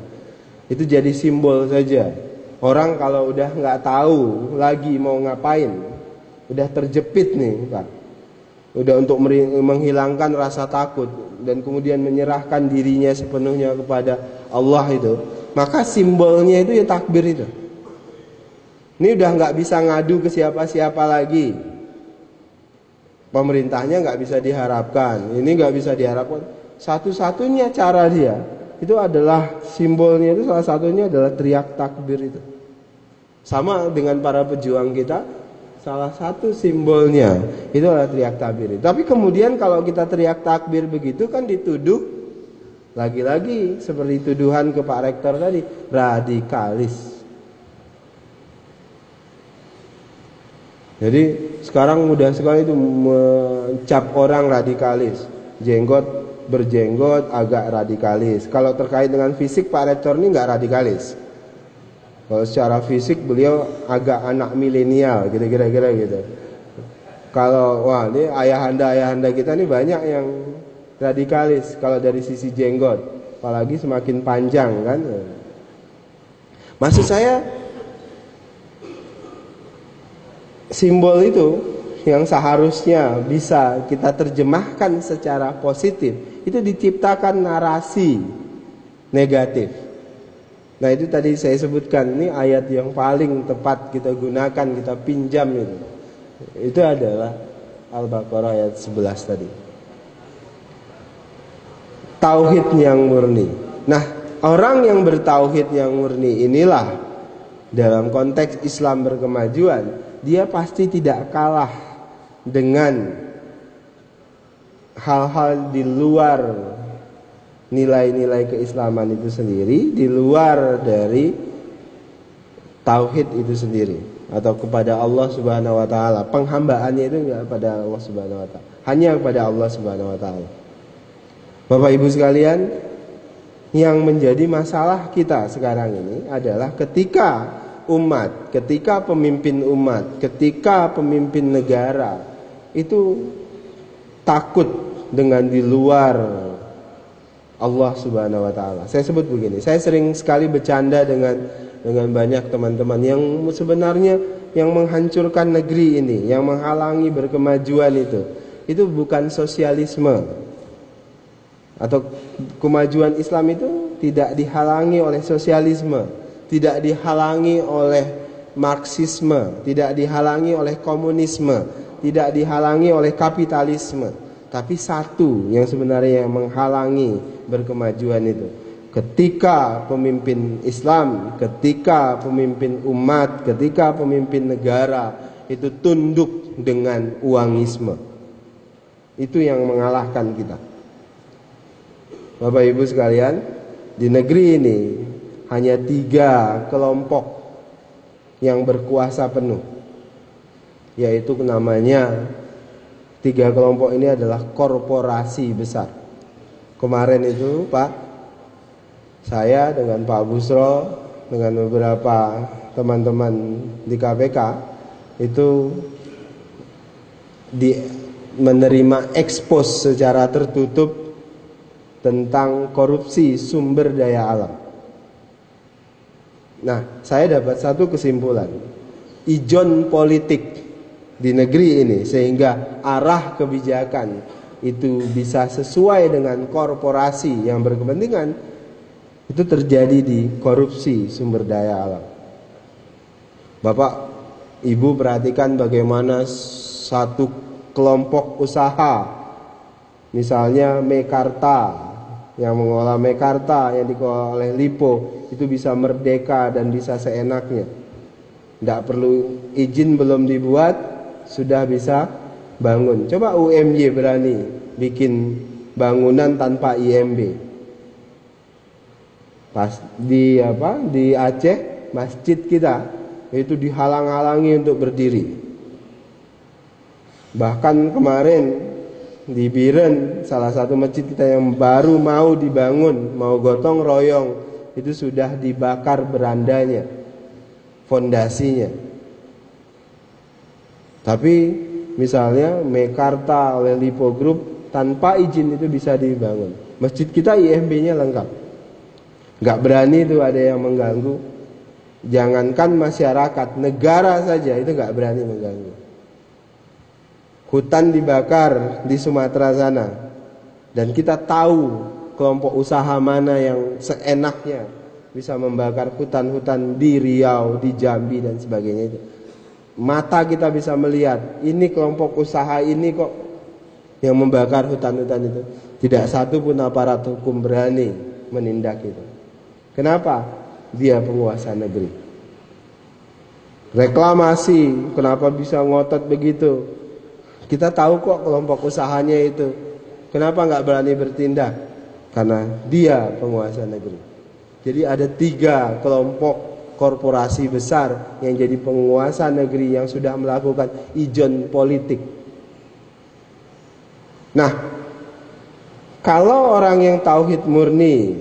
Itu jadi simbol saja. Orang kalau udah nggak tahu lagi mau ngapain, udah terjepit nih, Pak. Udah untuk menghilangkan rasa takut dan kemudian menyerahkan dirinya sepenuhnya kepada Allah itu, maka simbolnya itu ya takbir itu. Ini udah nggak bisa ngadu ke siapa-siapa lagi. Pemerintahnya nggak bisa diharapkan. Ini nggak bisa diharapkan. Satu-satunya cara dia itu adalah simbolnya itu salah satunya adalah teriak takbir itu. Sama dengan para pejuang kita, salah satu simbolnya itu adalah teriak takbir. Tapi kemudian kalau kita teriak takbir begitu kan dituduh lagi-lagi seperti tuduhan ke Pak Rektor tadi radikalis. Jadi sekarang mudah sekali itu mencap orang radikalis. Jenggot berjenggot agak radikalis. Kalau terkait dengan fisik Pak Rektor ini nggak radikalis. Kalau secara fisik beliau agak anak milenial gitu kira-kira gitu. Kalau wah ini ayahanda ayahanda kita ini banyak yang radikalis kalau dari sisi jenggot, apalagi semakin panjang kan. Maksud saya simbol itu yang seharusnya bisa kita terjemahkan secara positif itu diciptakan narasi negatif. Nah itu tadi saya sebutkan ini ayat yang paling tepat kita gunakan kita pinjam itu. Itu adalah Al-Baqarah ayat 11 tadi. Tauhid yang murni. Nah, orang yang bertauhid yang murni inilah dalam konteks Islam berkemajuan dia pasti tidak kalah dengan hal-hal di luar nilai-nilai keislaman itu sendiri, di luar dari tauhid itu sendiri atau kepada Allah Subhanahu wa taala. Penghambaannya itu enggak pada Allah Subhanahu wa taala, hanya kepada Allah Subhanahu wa taala. Bapak Ibu sekalian, yang menjadi masalah kita sekarang ini adalah ketika umat, ketika pemimpin umat, ketika pemimpin negara itu takut dengan di luar Allah Subhanahu wa taala. Saya sebut begini, saya sering sekali bercanda dengan dengan banyak teman-teman yang sebenarnya yang menghancurkan negeri ini, yang menghalangi berkemajuan itu. Itu bukan sosialisme. Atau kemajuan Islam itu tidak dihalangi oleh sosialisme tidak dihalangi oleh Marxisme, tidak dihalangi oleh komunisme, tidak dihalangi oleh kapitalisme. Tapi satu yang sebenarnya yang menghalangi berkemajuan itu. Ketika pemimpin Islam, ketika pemimpin umat, ketika pemimpin negara itu tunduk dengan uangisme. Itu yang mengalahkan kita. Bapak Ibu sekalian, di negeri ini hanya tiga kelompok yang berkuasa penuh. Yaitu namanya tiga kelompok ini adalah korporasi besar. Kemarin itu Pak, saya dengan Pak Busro, dengan beberapa teman-teman di KPK itu di menerima ekspos secara tertutup tentang korupsi sumber daya alam. Nah, saya dapat satu kesimpulan. Ijon politik di negeri ini sehingga arah kebijakan itu bisa sesuai dengan korporasi yang berkepentingan itu terjadi di korupsi sumber daya alam. Bapak, Ibu perhatikan bagaimana satu kelompok usaha misalnya Mekarta yang mengolah Mekarta yang dikelola oleh Lipo itu bisa merdeka dan bisa seenaknya. Tidak perlu izin belum dibuat sudah bisa bangun. Coba UMY berani bikin bangunan tanpa IMB. Pas di apa di Aceh masjid kita itu dihalang-halangi untuk berdiri. Bahkan kemarin di Biren salah satu masjid kita yang baru mau dibangun, mau gotong royong itu sudah dibakar berandanya, fondasinya. Tapi misalnya Mekarta oleh Lipo Group tanpa izin itu bisa dibangun. Masjid kita IMB-nya lengkap. Gak berani itu ada yang mengganggu. Jangankan masyarakat, negara saja itu gak berani mengganggu hutan dibakar di Sumatera sana dan kita tahu kelompok usaha mana yang seenaknya bisa membakar hutan-hutan di Riau, di Jambi dan sebagainya itu. Mata kita bisa melihat ini kelompok usaha ini kok yang membakar hutan-hutan itu. Tidak satu pun aparat hukum berani menindak itu. Kenapa? Dia penguasa negeri. Reklamasi, kenapa bisa ngotot begitu? Kita tahu kok kelompok usahanya itu. Kenapa nggak berani bertindak? Karena dia penguasa negeri. Jadi ada tiga kelompok korporasi besar yang jadi penguasa negeri yang sudah melakukan ijon politik. Nah, kalau orang yang tauhid murni,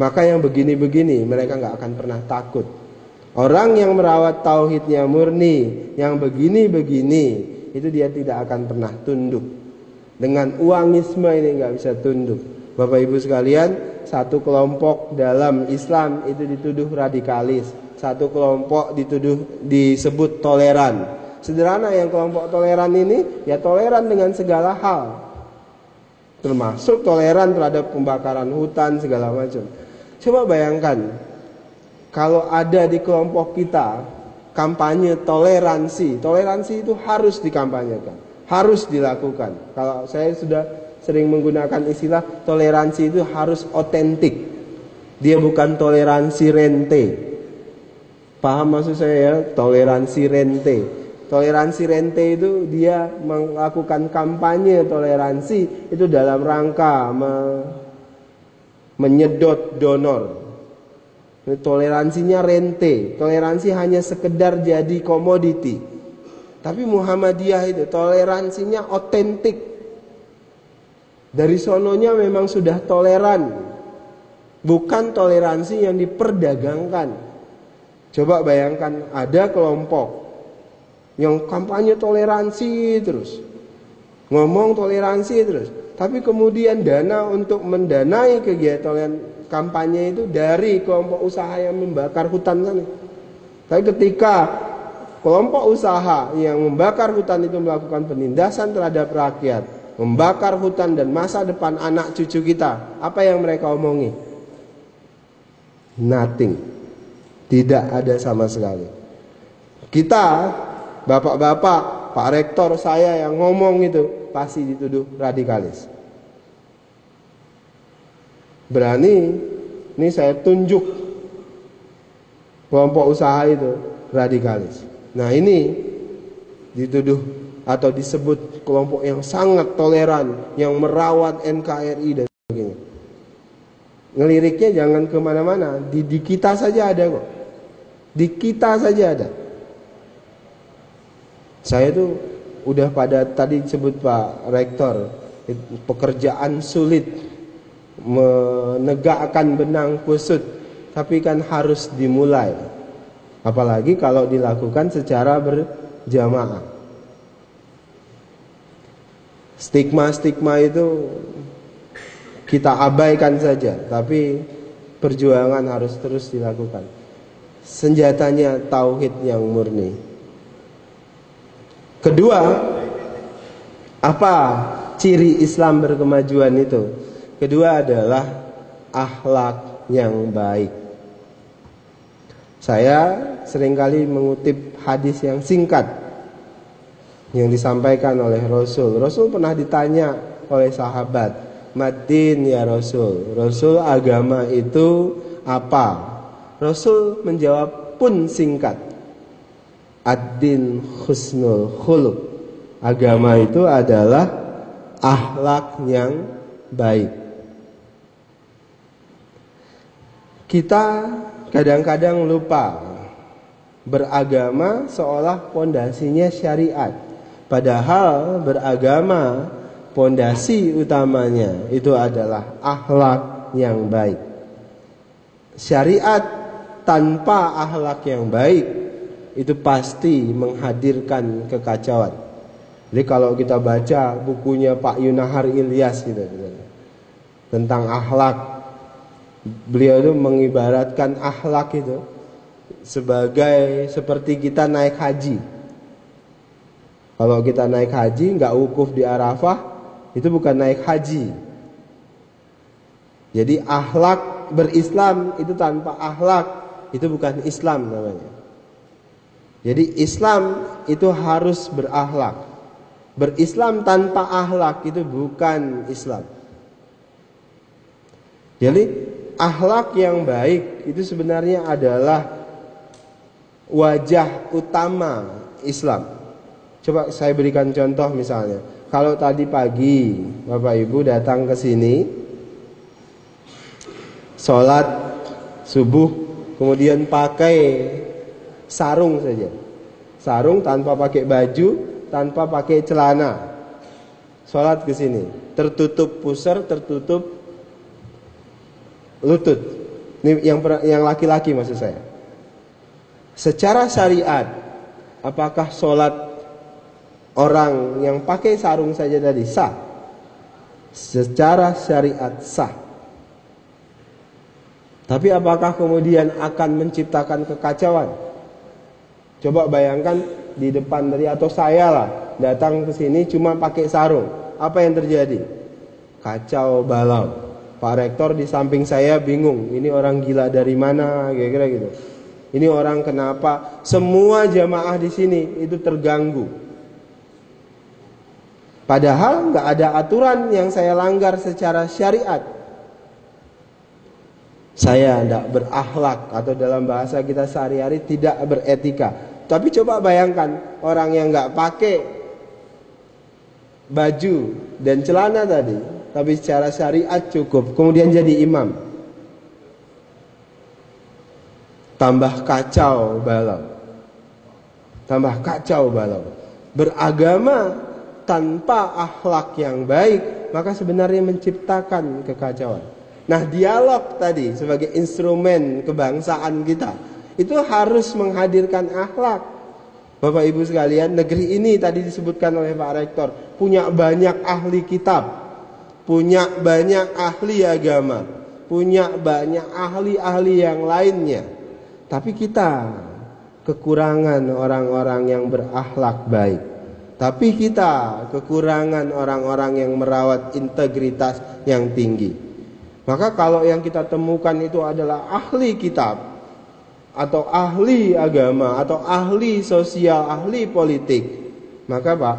maka yang begini-begini mereka nggak akan pernah takut. Orang yang merawat tauhidnya murni, yang begini-begini, itu dia tidak akan pernah tunduk. Dengan uangisme ini nggak bisa tunduk. Bapak Ibu sekalian, satu kelompok dalam Islam itu dituduh radikalis, satu kelompok dituduh disebut toleran. Sederhana yang kelompok toleran ini ya toleran dengan segala hal. Termasuk toleran terhadap pembakaran hutan segala macam. Coba bayangkan kalau ada di kelompok kita kampanye toleransi. Toleransi itu harus dikampanyekan, harus dilakukan. Kalau saya sudah sering menggunakan istilah toleransi itu harus otentik. Dia bukan toleransi rente. Paham maksud saya ya? Toleransi rente. Toleransi rente itu dia melakukan kampanye toleransi itu dalam rangka me menyedot donor Toleransinya rente, toleransi hanya sekedar jadi komoditi. Tapi Muhammadiyah itu toleransinya otentik. Dari sononya memang sudah toleran. Bukan toleransi yang diperdagangkan. Coba bayangkan ada kelompok yang kampanye toleransi terus. Ngomong toleransi terus. Tapi kemudian dana untuk mendanai kegiatan kampanye itu dari kelompok usaha yang membakar hutan sana. Tapi ketika kelompok usaha yang membakar hutan itu melakukan penindasan terhadap rakyat, membakar hutan dan masa depan anak cucu kita, apa yang mereka omongi? Nothing. Tidak ada sama sekali. Kita, bapak-bapak, Pak Rektor saya yang ngomong itu pasti dituduh radikalis berani ini saya tunjuk kelompok usaha itu radikalis. Nah ini dituduh atau disebut kelompok yang sangat toleran, yang merawat NKRI dan sebagainya. Ngeliriknya jangan ke mana-mana, di, di kita saja ada kok. Di kita saja ada. Saya tuh udah pada tadi disebut Pak Rektor, pekerjaan sulit menegakkan benang kusut, tapi kan harus dimulai. Apalagi kalau dilakukan secara berjamaah. Stigma-stigma itu kita abaikan saja, tapi perjuangan harus terus dilakukan. Senjatanya tauhid yang murni. Kedua, apa ciri Islam berkemajuan itu? Kedua adalah akhlak yang baik. Saya sering kali mengutip hadis yang singkat yang disampaikan oleh Rasul. Rasul pernah ditanya oleh sahabat, "Madin ya Rasul, Rasul agama itu apa?" Rasul menjawab pun singkat, Ad-din husnul khuluq. Agama itu adalah akhlak yang baik. Kita kadang-kadang lupa beragama seolah pondasinya syariat. Padahal beragama pondasi utamanya itu adalah akhlak yang baik. Syariat tanpa akhlak yang baik itu pasti menghadirkan kekacauan. Jadi kalau kita baca bukunya Pak Yunahar Ilyas gitu, gitu tentang akhlak, beliau itu mengibaratkan akhlak itu sebagai seperti kita naik haji. Kalau kita naik haji nggak wukuf di Arafah, itu bukan naik haji. Jadi akhlak berislam itu tanpa akhlak itu bukan Islam namanya. Jadi Islam itu harus berakhlak. Berislam tanpa akhlak itu bukan Islam. Jadi akhlak yang baik itu sebenarnya adalah wajah utama Islam. Coba saya berikan contoh misalnya. Kalau tadi pagi Bapak Ibu datang ke sini sholat subuh kemudian pakai sarung saja. Sarung tanpa pakai baju, tanpa pakai celana. Sholat ke sini, tertutup pusar, tertutup lutut. Ini yang yang laki-laki maksud saya. Secara syariat, apakah sholat orang yang pakai sarung saja tadi sah? Secara syariat sah. Tapi apakah kemudian akan menciptakan kekacauan? Coba bayangkan di depan dari atau saya lah datang ke sini cuma pakai sarung. Apa yang terjadi? Kacau balau. Pak Rektor di samping saya bingung. Ini orang gila dari mana? Kira-kira gitu. Ini orang kenapa? Semua jamaah di sini itu terganggu. Padahal nggak ada aturan yang saya langgar secara syariat. Saya tidak berakhlak atau dalam bahasa kita sehari-hari tidak beretika. Tapi coba bayangkan orang yang nggak pakai baju dan celana tadi, tapi secara syariat cukup, kemudian jadi imam. Tambah kacau balau. Tambah kacau balau. Beragama tanpa akhlak yang baik, maka sebenarnya menciptakan kekacauan. Nah, dialog tadi sebagai instrumen kebangsaan kita itu harus menghadirkan akhlak. Bapak Ibu sekalian, negeri ini tadi disebutkan oleh Pak Rektor, punya banyak ahli kitab, punya banyak ahli agama, punya banyak ahli-ahli yang lainnya. Tapi kita kekurangan orang-orang yang berakhlak baik. Tapi kita kekurangan orang-orang yang merawat integritas yang tinggi. Maka kalau yang kita temukan itu adalah ahli kitab, atau ahli agama atau ahli sosial, ahli politik, maka Pak,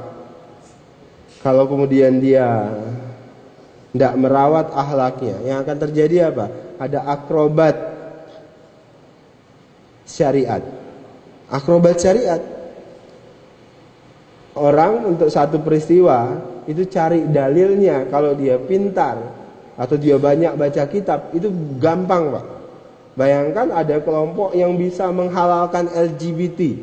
kalau kemudian dia tidak merawat ahlaknya, yang akan terjadi apa? Ada akrobat syariat. Akrobat syariat. Orang untuk satu peristiwa itu cari dalilnya kalau dia pintar atau dia banyak baca kitab itu gampang, Pak. Bayangkan ada kelompok yang bisa menghalalkan LGBT.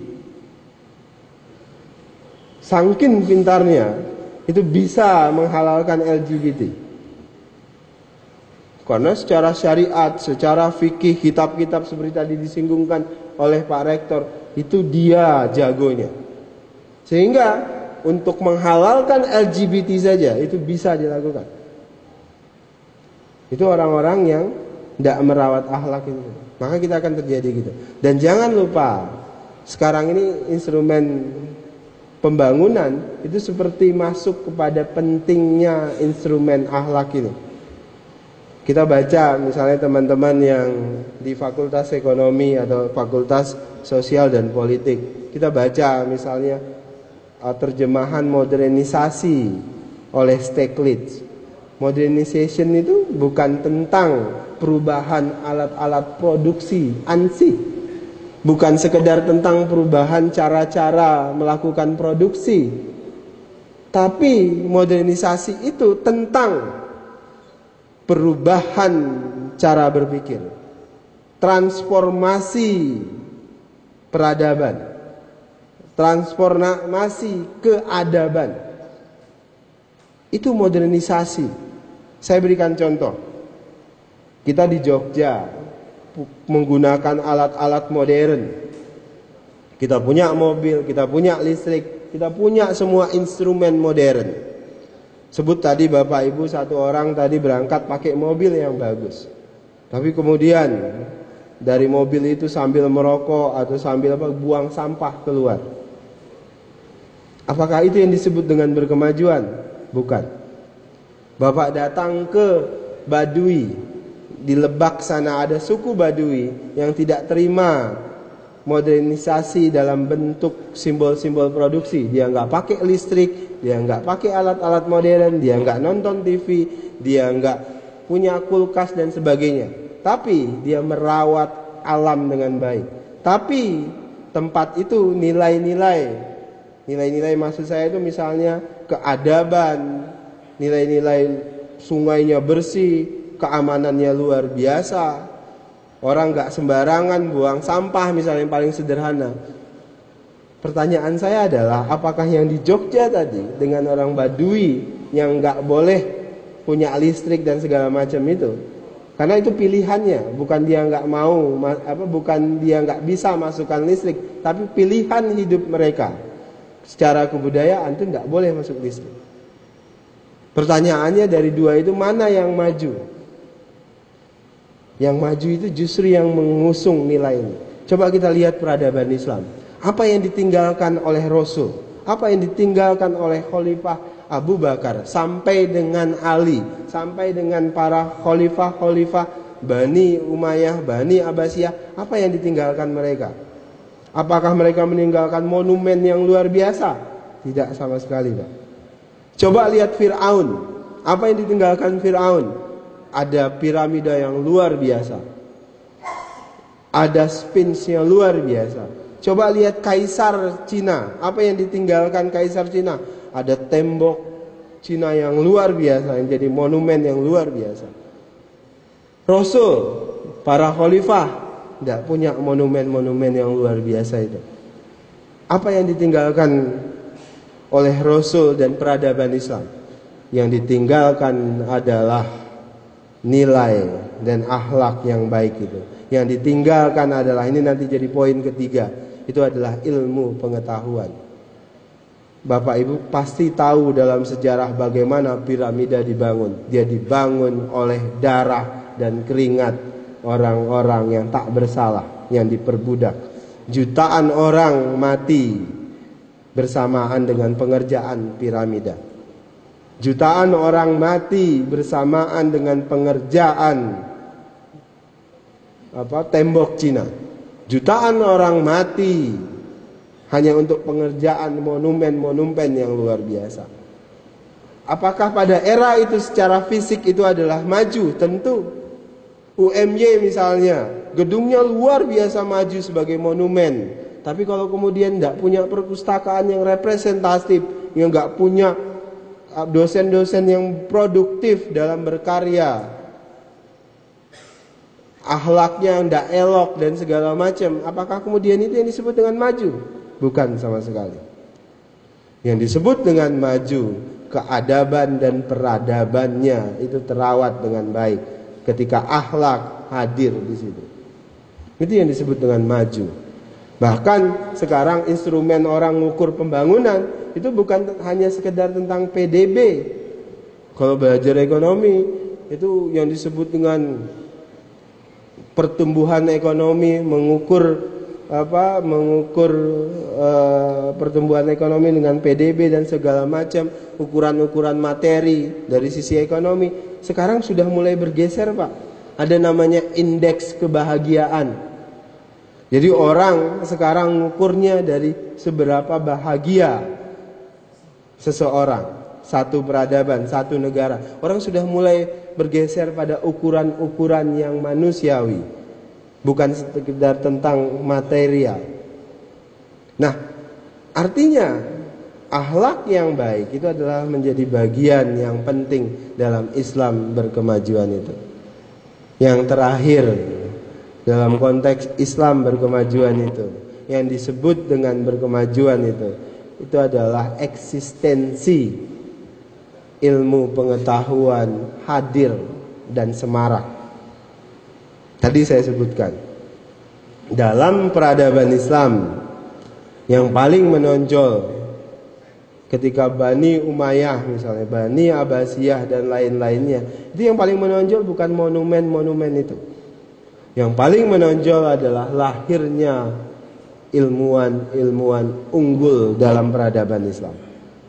Sangkin pintarnya itu bisa menghalalkan LGBT. Karena secara syariat, secara fikih, kitab-kitab seperti tadi disinggungkan oleh Pak Rektor, itu dia jagonya. Sehingga untuk menghalalkan LGBT saja itu bisa dilakukan. Itu orang-orang yang tidak merawat akhlak itu. Maka kita akan terjadi gitu. Dan jangan lupa, sekarang ini instrumen pembangunan itu seperti masuk kepada pentingnya instrumen akhlak ini. Kita baca misalnya teman-teman yang di Fakultas Ekonomi atau Fakultas Sosial dan Politik. Kita baca misalnya terjemahan modernisasi oleh Stiglitz. Modernization itu bukan tentang perubahan alat-alat produksi ansih bukan sekedar tentang perubahan cara-cara melakukan produksi. Tapi modernisasi itu tentang perubahan cara berpikir. Transformasi peradaban transformasi keadaban itu modernisasi saya berikan contoh kita di Jogja menggunakan alat-alat modern. Kita punya mobil, kita punya listrik, kita punya semua instrumen modern. Sebut tadi Bapak Ibu satu orang tadi berangkat pakai mobil yang bagus. Tapi kemudian dari mobil itu sambil merokok atau sambil apa buang sampah keluar. Apakah itu yang disebut dengan berkemajuan? Bukan. Bapak datang ke Badui di Lebak sana ada suku Badui yang tidak terima modernisasi dalam bentuk simbol-simbol produksi. Dia nggak pakai listrik, dia nggak pakai alat-alat modern, dia nggak nonton TV, dia nggak punya kulkas dan sebagainya. Tapi dia merawat alam dengan baik. Tapi tempat itu nilai-nilai, nilai-nilai maksud saya itu misalnya keadaban, nilai-nilai sungainya bersih, keamanannya luar biasa. Orang nggak sembarangan buang sampah misalnya yang paling sederhana. Pertanyaan saya adalah apakah yang di Jogja tadi dengan orang Badui yang nggak boleh punya listrik dan segala macam itu karena itu pilihannya bukan dia nggak mau apa bukan dia nggak bisa masukkan listrik tapi pilihan hidup mereka secara kebudayaan itu nggak boleh masuk listrik pertanyaannya dari dua itu mana yang maju yang maju itu justru yang mengusung nilai ini. Coba kita lihat peradaban Islam. Apa yang ditinggalkan oleh Rasul? Apa yang ditinggalkan oleh Khalifah Abu Bakar sampai dengan Ali, sampai dengan para khalifah-khalifah Bani Umayyah, Bani Abbasiyah, apa yang ditinggalkan mereka? Apakah mereka meninggalkan monumen yang luar biasa? Tidak sama sekali, Pak. Coba lihat Firaun. Apa yang ditinggalkan Firaun? ada piramida yang luar biasa. Ada sphinx yang luar biasa. Coba lihat kaisar Cina. Apa yang ditinggalkan kaisar Cina? Ada tembok Cina yang luar biasa yang jadi monumen yang luar biasa. Rasul, para khalifah tidak punya monumen-monumen yang luar biasa itu. Apa yang ditinggalkan oleh Rasul dan peradaban Islam? Yang ditinggalkan adalah nilai dan akhlak yang baik itu. Yang ditinggalkan adalah ini nanti jadi poin ketiga, itu adalah ilmu pengetahuan. Bapak Ibu pasti tahu dalam sejarah bagaimana piramida dibangun. Dia dibangun oleh darah dan keringat orang-orang yang tak bersalah, yang diperbudak. Jutaan orang mati bersamaan dengan pengerjaan piramida. Jutaan orang mati bersamaan dengan pengerjaan apa tembok Cina. Jutaan orang mati hanya untuk pengerjaan monumen-monumen yang luar biasa. Apakah pada era itu secara fisik itu adalah maju? Tentu. UMY misalnya, gedungnya luar biasa maju sebagai monumen. Tapi kalau kemudian tidak punya perpustakaan yang representatif, yang nggak punya Ah, dosen-dosen yang produktif dalam berkarya ahlaknya tidak elok dan segala macam, apakah kemudian itu yang disebut dengan maju? Bukan sama sekali. Yang disebut dengan maju, keadaban dan peradabannya itu terawat dengan baik ketika akhlak hadir di situ. Itu yang disebut dengan maju. Bahkan sekarang instrumen orang mengukur pembangunan itu bukan hanya sekedar tentang PDB. Kalau belajar ekonomi itu yang disebut dengan pertumbuhan ekonomi mengukur apa mengukur uh, pertumbuhan ekonomi dengan PDB dan segala macam ukuran-ukuran materi dari sisi ekonomi sekarang sudah mulai bergeser Pak. Ada namanya indeks kebahagiaan. Jadi orang sekarang mengukurnya dari seberapa bahagia seseorang. Satu peradaban satu negara. Orang sudah mulai bergeser pada ukuran-ukuran yang manusiawi. Bukan sekedar tentang material. Nah, artinya akhlak yang baik itu adalah menjadi bagian yang penting dalam Islam berkemajuan itu. Yang terakhir dalam konteks Islam berkemajuan itu, yang disebut dengan berkemajuan itu, itu adalah eksistensi ilmu pengetahuan hadir dan semarak. Tadi saya sebutkan dalam peradaban Islam yang paling menonjol ketika Bani Umayyah misalnya Bani Abbasiyah dan lain-lainnya itu yang paling menonjol bukan monumen-monumen itu yang paling menonjol adalah lahirnya ilmuwan-ilmuwan unggul dalam peradaban Islam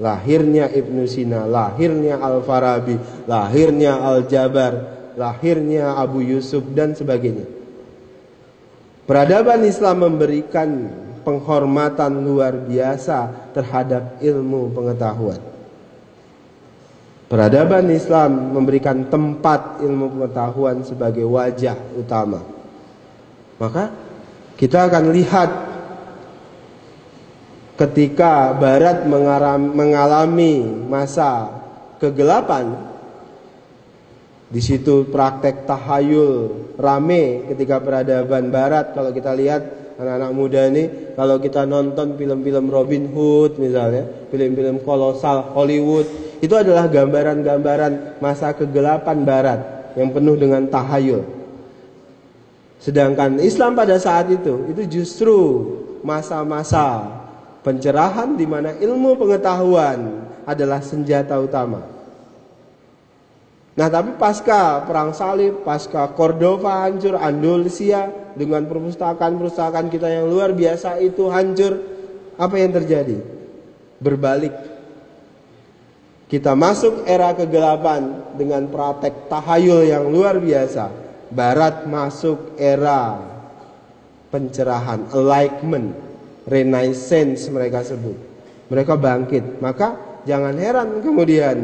lahirnya Ibnu Sina lahirnya Al-Farabi lahirnya Al-Jabar lahirnya Abu Yusuf dan sebagainya. Peradaban Islam memberikan penghormatan luar biasa terhadap ilmu pengetahuan. Peradaban Islam memberikan tempat ilmu pengetahuan sebagai wajah utama. Maka kita akan lihat ketika Barat mengalami masa kegelapan di situ praktek tahayul rame ketika peradaban barat kalau kita lihat anak-anak muda ini kalau kita nonton film-film Robin Hood misalnya, film-film kolosal Hollywood, itu adalah gambaran-gambaran masa kegelapan barat yang penuh dengan tahayul. Sedangkan Islam pada saat itu itu justru masa-masa pencerahan di mana ilmu pengetahuan adalah senjata utama. Nah tapi pasca perang salib, pasca Cordova hancur, Andalusia dengan perpustakaan-perpustakaan kita yang luar biasa itu hancur, apa yang terjadi? Berbalik. Kita masuk era kegelapan dengan praktek tahayul yang luar biasa. Barat masuk era pencerahan, enlightenment, renaissance mereka sebut. Mereka bangkit. Maka jangan heran kemudian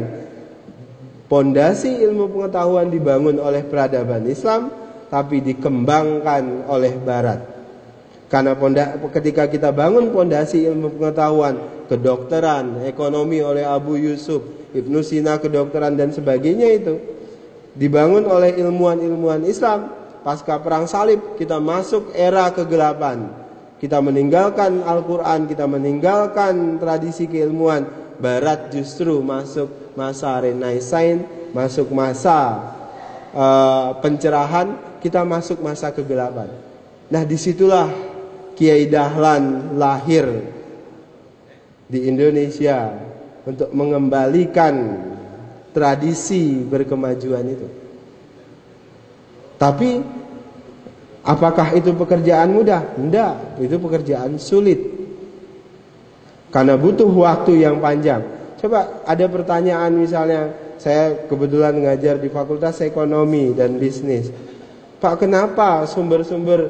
Pondasi ilmu pengetahuan dibangun oleh peradaban Islam tapi dikembangkan oleh barat. Karena ponda, ketika kita bangun pondasi ilmu pengetahuan, kedokteran, ekonomi oleh Abu Yusuf, Ibnu Sina kedokteran dan sebagainya itu dibangun oleh ilmuwan-ilmuwan Islam. Pasca perang salib kita masuk era kegelapan. Kita meninggalkan Al-Qur'an, kita meninggalkan tradisi keilmuan. Barat justru masuk masa renaissance, masuk masa uh, pencerahan, kita masuk masa kegelapan. Nah di situlah Kiai Dahlan lahir di Indonesia untuk mengembalikan tradisi berkemajuan itu. Tapi apakah itu pekerjaan mudah? Tidak, itu pekerjaan sulit. Karena butuh waktu yang panjang. Coba ada pertanyaan misalnya saya kebetulan ngajar di Fakultas Ekonomi dan Bisnis. Pak, kenapa sumber-sumber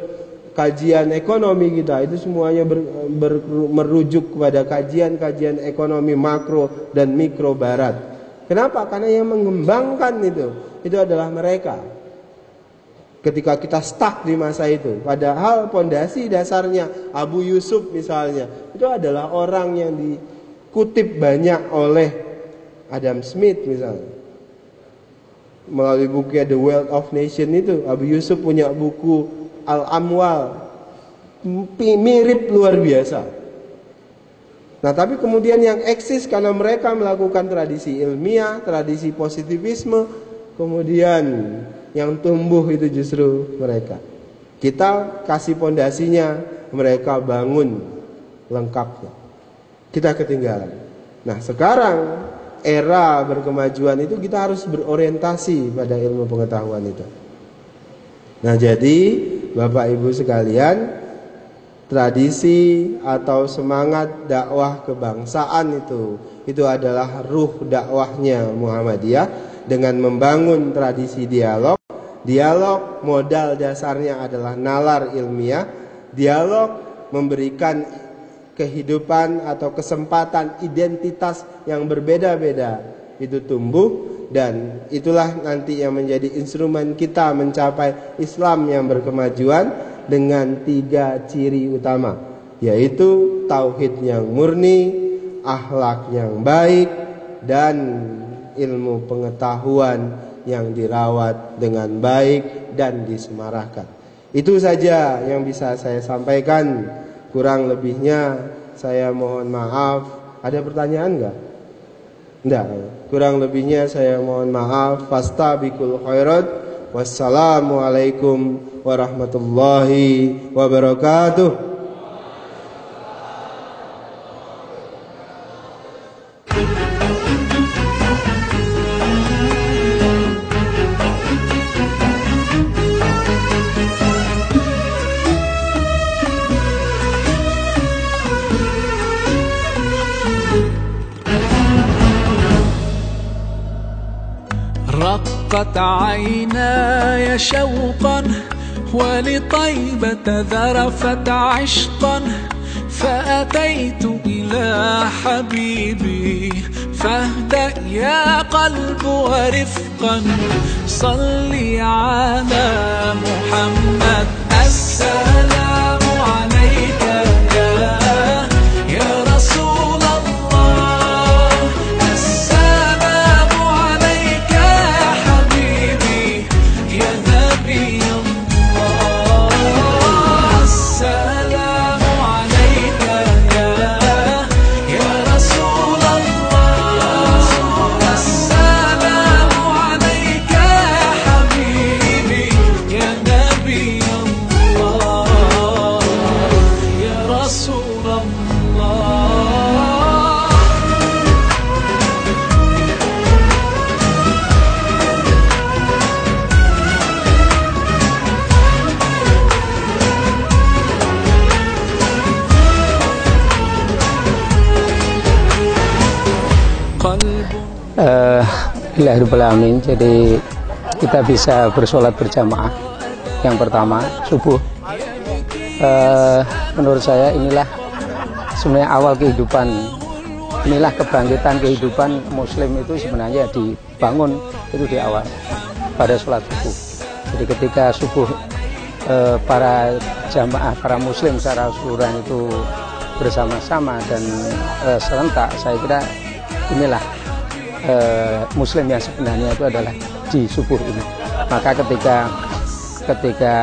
kajian ekonomi kita itu semuanya ber, ber, merujuk kepada kajian-kajian ekonomi makro dan mikro barat? Kenapa? Karena yang mengembangkan itu itu adalah mereka. Ketika kita stuck di masa itu, padahal pondasi dasarnya Abu Yusuf misalnya itu adalah orang yang di kutip banyak oleh Adam Smith misalnya. melalui buku The Wealth of Nation itu Abu Yusuf punya buku Al Amwal mirip luar biasa. Nah tapi kemudian yang eksis karena mereka melakukan tradisi ilmiah, tradisi positivisme, kemudian yang tumbuh itu justru mereka. Kita kasih pondasinya, mereka bangun lengkapnya. Kita ketinggalan. Nah sekarang era berkemajuan itu kita harus berorientasi pada ilmu pengetahuan itu. Nah, jadi Bapak Ibu sekalian, tradisi atau semangat dakwah kebangsaan itu itu adalah ruh dakwahnya Muhammadiyah dengan membangun tradisi dialog. Dialog modal dasarnya adalah nalar ilmiah. Dialog memberikan kehidupan atau kesempatan identitas yang berbeda-beda itu tumbuh dan itulah nanti yang menjadi instrumen kita mencapai Islam yang berkemajuan dengan tiga ciri utama yaitu tauhid yang murni, akhlak yang baik dan ilmu pengetahuan yang dirawat dengan baik dan disemarahkan. Itu saja yang bisa saya sampaikan. Kurang lebihnya saya mohon maaf. Ada pertanyaan enggak? Enggak. Kurang lebihnya saya mohon maaf. Fastabikul khairat. Wassalamualaikum warahmatullahi wabarakatuh. رقت عيناي شوقا ولطيبة ذرفت عشقا. فأتيت إلى حبيبي فاهدأ يا قلب ورفقا. صلي على محمد. السلام Alhamdulillahirrahmanirrahim. Jadi kita bisa bersolat berjamaah. Yang pertama subuh. Eh, menurut saya inilah sebenarnya awal kehidupan. Inilah kebangkitan kehidupan Muslim itu sebenarnya dibangun itu di awal pada sholat subuh. Jadi ketika subuh eh, para jamaah para Muslim secara keseluruhan itu bersama-sama dan eh, serentak, saya kira inilah eh, muslim yang sebenarnya itu adalah di subuh ini. Maka ketika ketika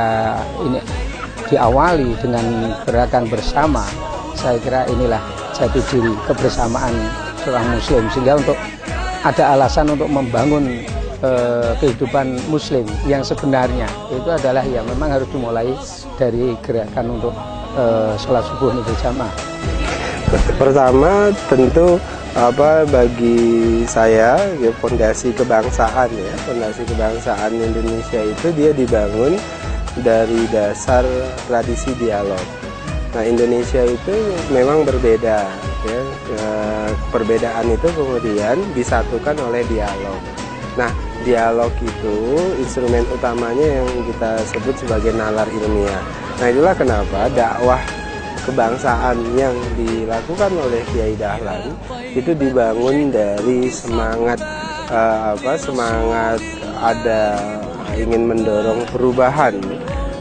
ini diawali dengan gerakan bersama, saya kira inilah jati diri kebersamaan seorang muslim sehingga untuk ada alasan untuk membangun eh, kehidupan muslim yang sebenarnya itu adalah ya memang harus dimulai dari gerakan untuk eh, sholat subuh ini berjamaah. Pertama tentu apa bagi saya ya, fondasi kebangsaan ya fondasi kebangsaan Indonesia itu dia dibangun dari dasar tradisi dialog. Nah Indonesia itu memang berbeda ya Eh, perbedaan itu kemudian disatukan oleh dialog. Nah dialog itu instrumen utamanya yang kita sebut sebagai nalar ilmiah. Nah itulah kenapa dakwah kebangsaan yang dilakukan oleh Kiai Dahlan itu dibangun dari semangat eh, apa semangat ada ingin mendorong perubahan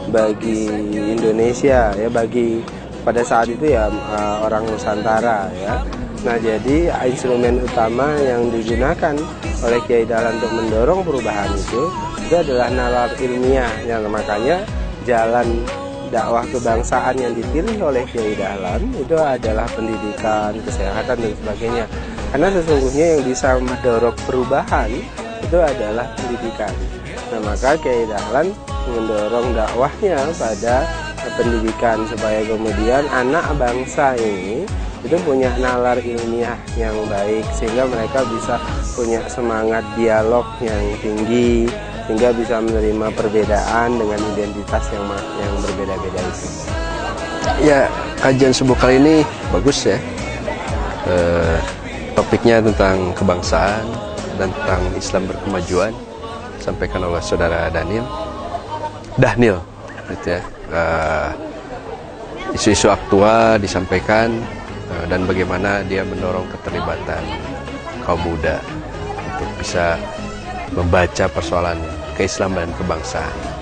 bagi Indonesia ya bagi pada saat itu ya eh, orang Nusantara ya Nah, jadi instrumen utama yang digunakan oleh Kiai Dahlan untuk mendorong perubahan itu itu adalah nalar ilmiah. Yang makanya jalan dakwah kebangsaan yang dipilih oleh Kiai Dahlan itu adalah pendidikan, kesehatan dan sebagainya. Karena sesungguhnya yang bisa mendorong perubahan itu adalah pendidikan. Nah, maka Kiai Dahlan mendorong dakwahnya pada pendidikan supaya kemudian anak bangsa ini itu punya nalar ilmiah yang baik sehingga mereka bisa punya semangat dialog yang tinggi sehingga bisa menerima perbedaan dengan identitas yang yang berbeda-beda itu. Ya, kajian subuh kali ini bagus ya. Eh, topiknya tentang kebangsaan dan tentang Islam berkemajuan sampaikan oleh saudara Daniel. Dahnil, gitu ya. Eh, isu-isu aktual disampaikan eh, dan bagaimana dia mendorong keterlibatan kaum muda untuk bisa membaca persoalan keislaman dan kebangsaan.